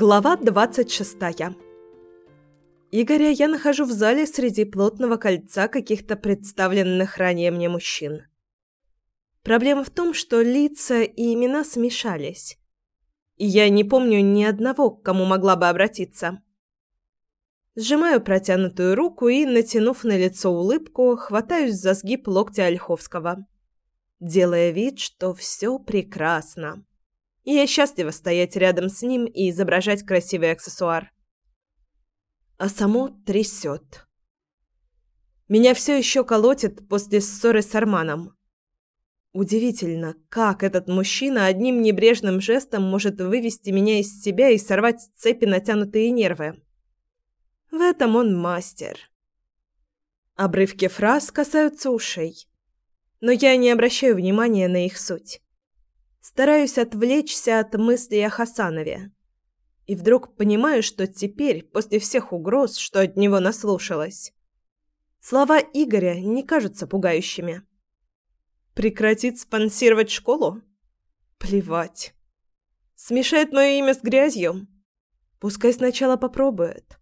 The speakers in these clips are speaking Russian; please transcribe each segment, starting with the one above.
Глава 26. Игоря я нахожу в зале среди плотного кольца каких-то представленных ранее мне мужчин. Проблема в том, что лица и имена смешались. И я не помню ни одного, к кому могла бы обратиться. Сжимаю протянутую руку и, натянув на лицо улыбку, хватаюсь за сгиб локтя Ольховского, делая вид, что все прекрасно и я счастлива стоять рядом с ним и изображать красивый аксессуар. А само трясет. Меня все еще колотит после ссоры с Арманом. Удивительно, как этот мужчина одним небрежным жестом может вывести меня из себя и сорвать с цепи натянутые нервы. В этом он мастер. Обрывки фраз касаются ушей, но я не обращаю внимания на их суть. Стараюсь отвлечься от мыслей о Хасанове. И вдруг понимаю, что теперь, после всех угроз, что от него наслушалась, слова Игоря не кажутся пугающими. Прекратит спонсировать школу? Плевать. Смешает мое имя с грязью? Пускай сначала попробует.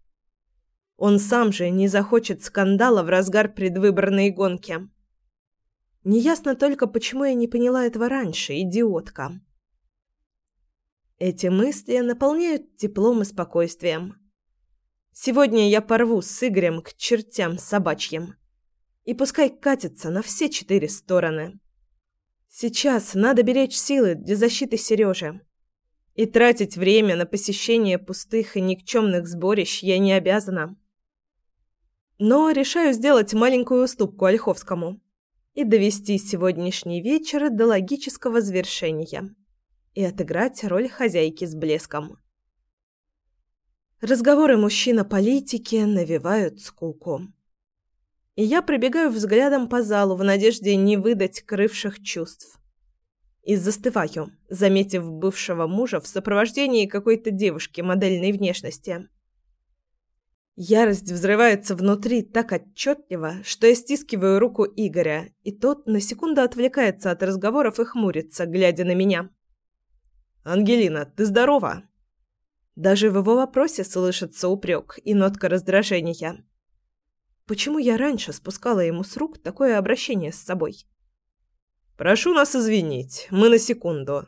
Он сам же не захочет скандала в разгар предвыборной гонки. Неясно только, почему я не поняла этого раньше, идиотка. Эти мысли наполняют теплом и спокойствием. Сегодня я порву с Игорем к чертям собачьим. И пускай катится на все четыре стороны. Сейчас надо беречь силы для защиты Сережи. И тратить время на посещение пустых и никчемных сборищ я не обязана. Но решаю сделать маленькую уступку Ольховскому и довести сегодняшний вечер до логического завершения и отыграть роль хозяйки с блеском. Разговоры мужчин о политике навевают скуку. И я пробегаю взглядом по залу в надежде не выдать крывших чувств. И застываю, заметив бывшего мужа в сопровождении какой-то девушки модельной внешности. Ярость взрывается внутри так отчетливо, что я стискиваю руку Игоря, и тот на секунду отвлекается от разговоров и хмурится, глядя на меня. «Ангелина, ты здорова?» Даже в его вопросе слышится упрек и нотка раздражения. Почему я раньше спускала ему с рук такое обращение с собой? «Прошу нас извинить, мы на секунду».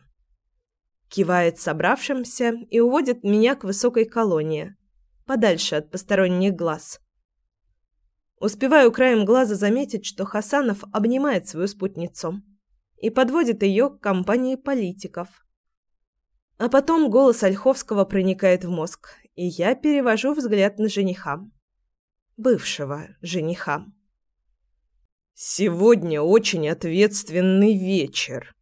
Кивает собравшимся и уводит меня к высокой колонии, подальше от посторонних глаз. Успеваю краем глаза заметить, что Хасанов обнимает свою спутницу и подводит ее к компании политиков. А потом голос Ольховского проникает в мозг, и я перевожу взгляд на жениха. Бывшего жениха. «Сегодня очень ответственный вечер,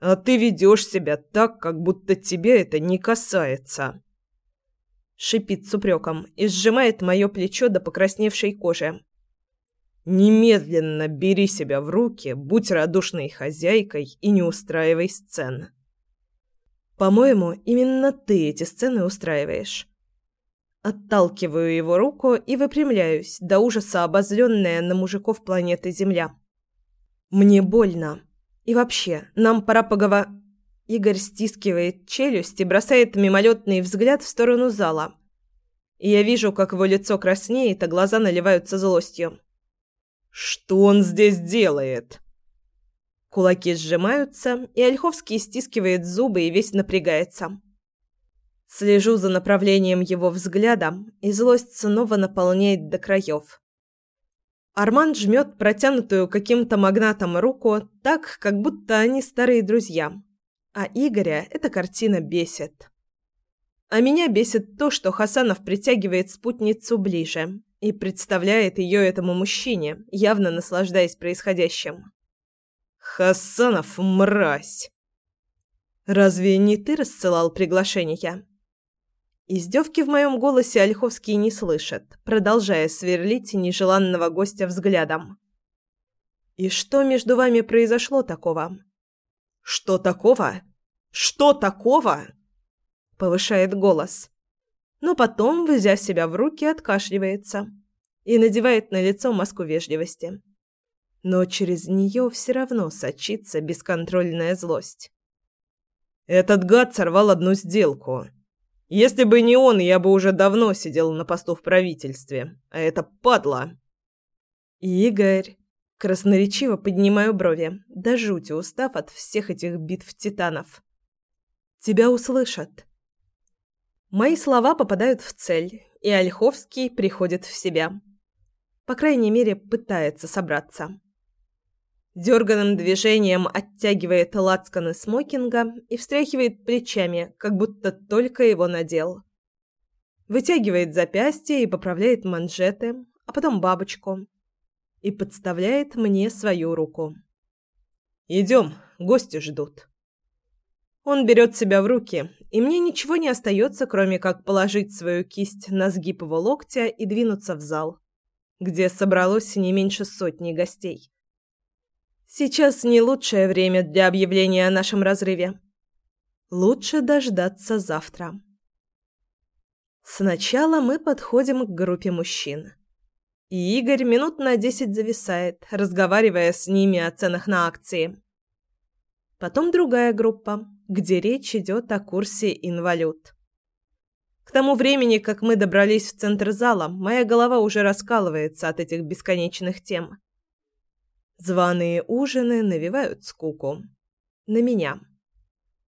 а ты ведешь себя так, как будто тебя это не касается» шипит с упреком и сжимает мое плечо до покрасневшей кожи. «Немедленно бери себя в руки, будь радушной хозяйкой и не устраивай сцен». «По-моему, именно ты эти сцены устраиваешь». Отталкиваю его руку и выпрямляюсь, до ужаса обозленная на мужиков планеты Земля. «Мне больно. И вообще, нам пора поговорить...» Игорь стискивает челюсть и бросает мимолетный взгляд в сторону зала. И я вижу, как его лицо краснеет, а глаза наливаются злостью. «Что он здесь делает?» Кулаки сжимаются, и Ольховский стискивает зубы и весь напрягается. Слежу за направлением его взгляда, и злость снова наполняет до краев. Арман жмет протянутую каким-то магнатом руку так, как будто они старые друзья. А Игоря эта картина бесит. А меня бесит то, что Хасанов притягивает спутницу ближе и представляет ее этому мужчине, явно наслаждаясь происходящим. «Хасанов, мразь!» «Разве не ты рассылал приглашение?» Издевки в моем голосе Ольховский не слышит, продолжая сверлить нежеланного гостя взглядом. «И что между вами произошло такого?» «Что такого? Что такого?» Повышает голос. Но потом, взяв себя в руки, откашливается и надевает на лицо маску вежливости. Но через нее все равно сочится бесконтрольная злость. «Этот гад сорвал одну сделку. Если бы не он, я бы уже давно сидел на посту в правительстве. А это падла. Игорь. Красноречиво поднимаю брови, до жути устав от всех этих битв титанов. Тебя услышат. Мои слова попадают в цель, и Ольховский приходит в себя. По крайней мере, пытается собраться. Дерганным движением оттягивает лацканы смокинга и встряхивает плечами, как будто только его надел. Вытягивает запястье и поправляет манжеты, а потом бабочку и подставляет мне свою руку. «Идем, гости ждут». Он берет себя в руки, и мне ничего не остается, кроме как положить свою кисть на сгиб его локтя и двинуться в зал, где собралось не меньше сотни гостей. Сейчас не лучшее время для объявления о нашем разрыве. Лучше дождаться завтра. Сначала мы подходим к группе мужчин. И Игорь минут на десять зависает, разговаривая с ними о ценах на акции. Потом другая группа, где речь идет о курсе инвалют. К тому времени, как мы добрались в центр зала, моя голова уже раскалывается от этих бесконечных тем. Званые ужины навевают скуку. На меня.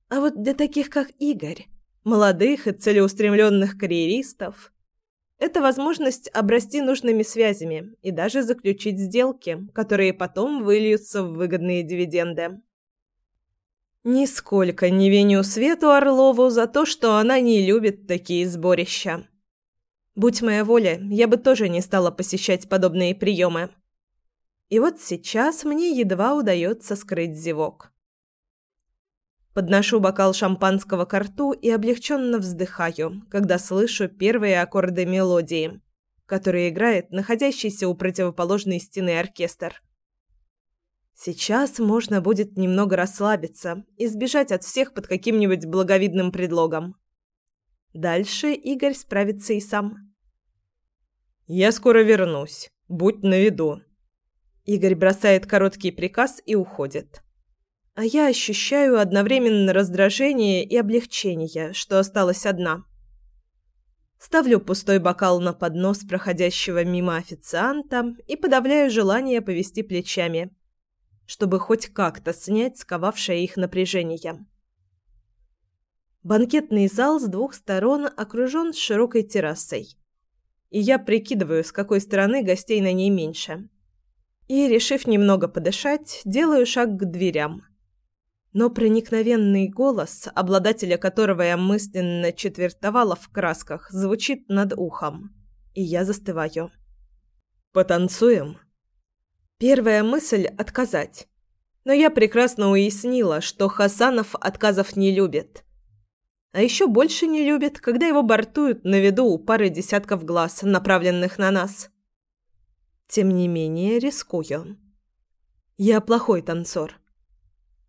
А вот для таких, как Игорь, молодых и целеустремленных карьеристов, это возможность обрасти нужными связями и даже заключить сделки, которые потом выльются в выгодные дивиденды. Нисколько не виню Свету Орлову за то, что она не любит такие сборища. Будь моя воля, я бы тоже не стала посещать подобные приемы. И вот сейчас мне едва удается скрыть зевок. Подношу бокал шампанского к рту и облегченно вздыхаю, когда слышу первые аккорды мелодии, которые играет находящийся у противоположной стены оркестр. Сейчас можно будет немного расслабиться и сбежать от всех под каким-нибудь благовидным предлогом. Дальше Игорь справится и сам. «Я скоро вернусь. Будь на виду». Игорь бросает короткий приказ и уходит а я ощущаю одновременно раздражение и облегчение, что осталась одна. Ставлю пустой бокал на поднос проходящего мимо официанта и подавляю желание повести плечами, чтобы хоть как-то снять сковавшее их напряжение. Банкетный зал с двух сторон окружен широкой террасой, и я прикидываю, с какой стороны гостей на ней меньше. И, решив немного подышать, делаю шаг к дверям – но проникновенный голос, обладателя которого я мысленно четвертовала в красках, звучит над ухом, и я застываю. «Потанцуем?» Первая мысль – отказать. Но я прекрасно уяснила, что Хасанов отказов не любит. А еще больше не любит, когда его бортуют на виду у пары десятков глаз, направленных на нас. Тем не менее, рискую. Я плохой танцор.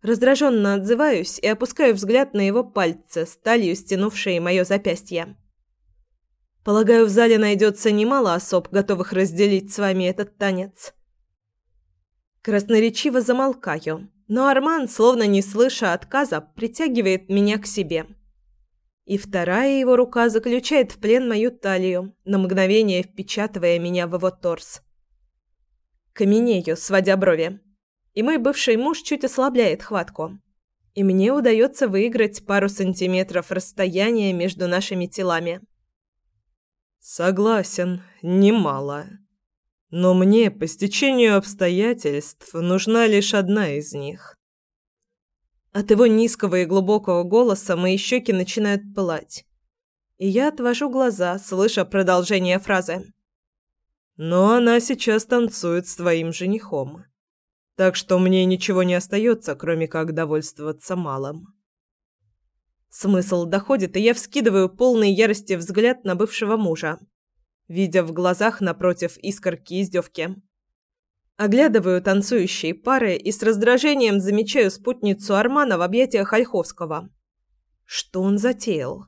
Раздраженно отзываюсь и опускаю взгляд на его пальцы, сталью стянувшие мое запястье. Полагаю, в зале найдется немало особ, готовых разделить с вами этот танец. Красноречиво замолкаю, но Арман, словно не слыша отказа, притягивает меня к себе. И вторая его рука заключает в плен мою талию, на мгновение впечатывая меня в его торс. Каменею, сводя брови и мой бывший муж чуть ослабляет хватку. И мне удается выиграть пару сантиметров расстояния между нашими телами. Согласен, немало. Но мне по стечению обстоятельств нужна лишь одна из них. От его низкого и глубокого голоса мои щеки начинают пылать. И я отвожу глаза, слыша продолжение фразы. Но она сейчас танцует с твоим женихом. Так что мне ничего не остается, кроме как довольствоваться малым. Смысл доходит, и я вскидываю полный ярости взгляд на бывшего мужа, видя в глазах напротив искорки издевки. Оглядываю танцующие пары и с раздражением замечаю спутницу Армана в объятиях Ольховского. Что он затеял?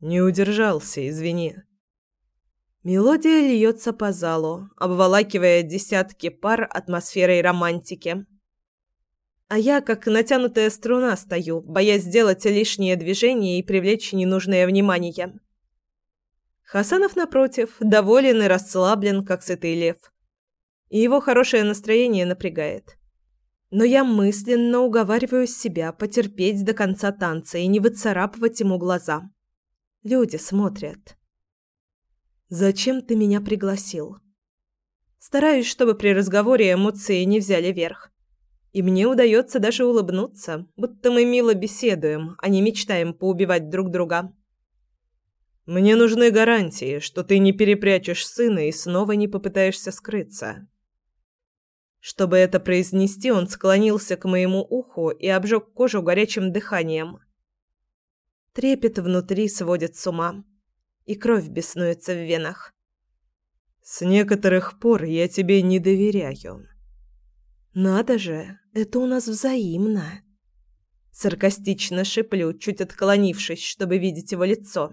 Не удержался, извини. Мелодия льется по залу, обволакивая десятки пар атмосферой романтики. А я, как натянутая струна, стою, боясь сделать лишнее движение и привлечь ненужное внимание. Хасанов, напротив, доволен и расслаблен, как сытый лев. И его хорошее настроение напрягает. Но я мысленно уговариваю себя потерпеть до конца танца и не выцарапывать ему глаза. Люди смотрят. «Зачем ты меня пригласил?» Стараюсь, чтобы при разговоре эмоции не взяли верх. И мне удается даже улыбнуться, будто мы мило беседуем, а не мечтаем поубивать друг друга. Мне нужны гарантии, что ты не перепрячешь сына и снова не попытаешься скрыться. Чтобы это произнести, он склонился к моему уху и обжег кожу горячим дыханием. Трепет внутри сводит с ума, и кровь беснуется в венах. С некоторых пор я тебе не доверяю. Надо же, это у нас взаимно. Саркастично шиплю, чуть отклонившись, чтобы видеть его лицо.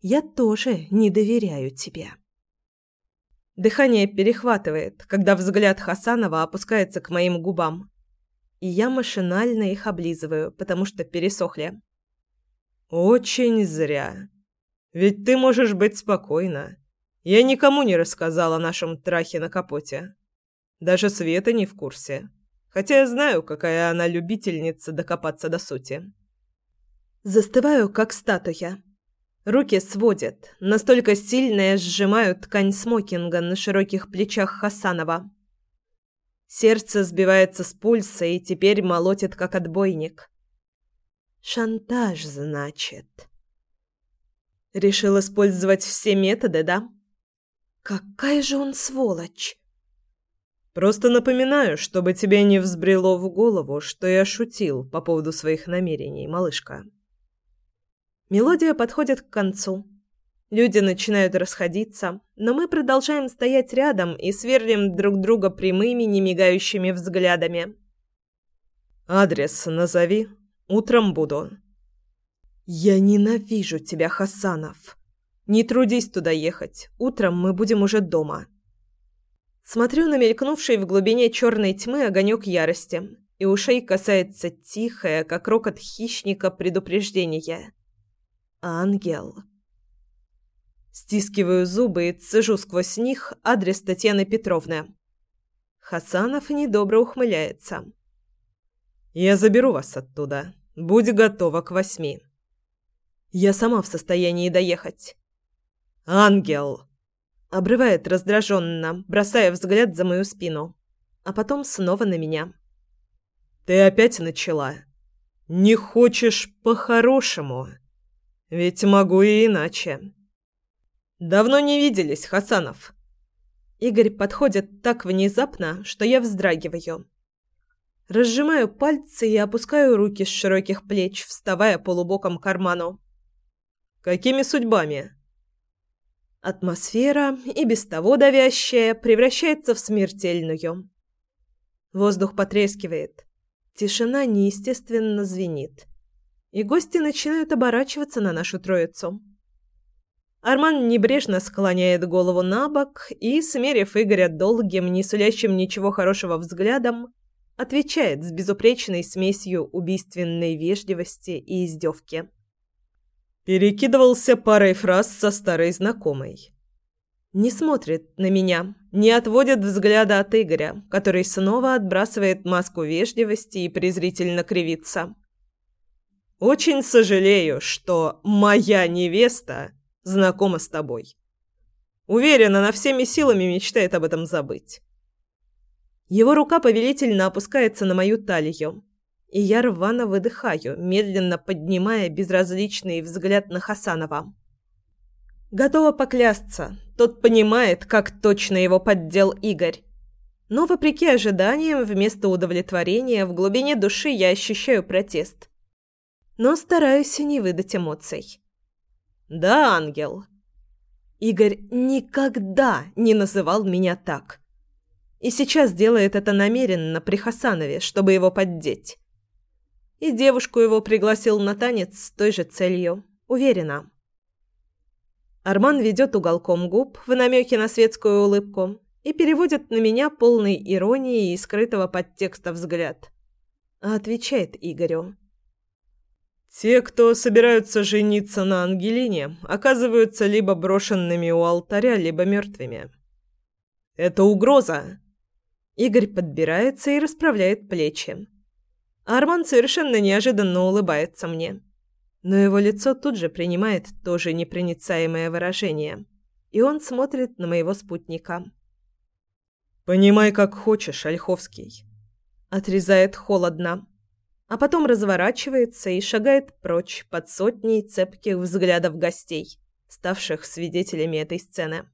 Я тоже не доверяю тебе. Дыхание перехватывает, когда взгляд Хасанова опускается к моим губам. И я машинально их облизываю, потому что пересохли. Очень зря. Ведь ты можешь быть спокойна. Я никому не рассказала о нашем трахе на капоте. Даже Света не в курсе. Хотя я знаю, какая она любительница докопаться до сути. Застываю, как статуя. Руки сводят, настолько сильно сжимают ткань смокинга на широких плечах Хасанова. Сердце сбивается с пульса и теперь молотит, как отбойник. Шантаж, значит. Решил использовать все методы, да? Какая же он сволочь! Просто напоминаю, чтобы тебе не взбрело в голову, что я шутил по поводу своих намерений, малышка. Мелодия подходит к концу. Люди начинают расходиться, но мы продолжаем стоять рядом и сверлим друг друга прямыми, немигающими взглядами. «Адрес назови. Утром буду». «Я ненавижу тебя, Хасанов. Не трудись туда ехать. Утром мы будем уже дома». Смотрю на мелькнувший в глубине черной тьмы огонек ярости, и ушей касается тихое, как рокот хищника, предупреждение. «Ангел». Стискиваю зубы и цежу сквозь них адрес Татьяны Петровны. Хасанов недобро ухмыляется. «Я заберу вас оттуда. Будь готова к восьми». «Я сама в состоянии доехать». «Ангел!» Обрывает раздраженно, бросая взгляд за мою спину. А потом снова на меня. «Ты опять начала? Не хочешь по-хорошему? Ведь могу и иначе». «Давно не виделись, Хасанов». Игорь подходит так внезапно, что я вздрагиваю. Разжимаю пальцы и опускаю руки с широких плеч, вставая полубоком к карману. «Какими судьбами?» Атмосфера, и без того давящая, превращается в смертельную. Воздух потрескивает. Тишина неестественно звенит. И гости начинают оборачиваться на нашу троицу. Арман небрежно склоняет голову на бок и, смерив Игоря долгим, не сулящим ничего хорошего взглядом, отвечает с безупречной смесью убийственной вежливости и издевки. Перекидывался парой фраз со старой знакомой. Не смотрит на меня, не отводит взгляда от Игоря, который снова отбрасывает маску вежливости и презрительно кривится. «Очень сожалею, что моя невеста знакома с тобой. Уверена, она всеми силами мечтает об этом забыть». Его рука повелительно опускается на мою талию, и я рвано выдыхаю, медленно поднимая безразличный взгляд на Хасанова. Готова поклясться, тот понимает, как точно его поддел Игорь. Но, вопреки ожиданиям, вместо удовлетворения в глубине души я ощущаю протест. Но стараюсь не выдать эмоций. «Да, ангел». Игорь никогда не называл меня так. И сейчас делает это намеренно при Хасанове, чтобы его поддеть. И девушку его пригласил на танец с той же целью. Уверена. Арман ведет уголком губ в намеке на светскую улыбку и переводит на меня полный иронии и скрытого подтекста взгляд. а отвечает Игорю. Те, кто собираются жениться на Ангелине, оказываются либо брошенными у алтаря, либо мертвыми. Это угроза. Игорь подбирается и расправляет плечи. Арман совершенно неожиданно улыбается мне. Но его лицо тут же принимает тоже непроницаемое выражение, и он смотрит на моего спутника. «Понимай, как хочешь, Ольховский», — отрезает холодно а потом разворачивается и шагает прочь под сотней цепких взглядов гостей, ставших свидетелями этой сцены.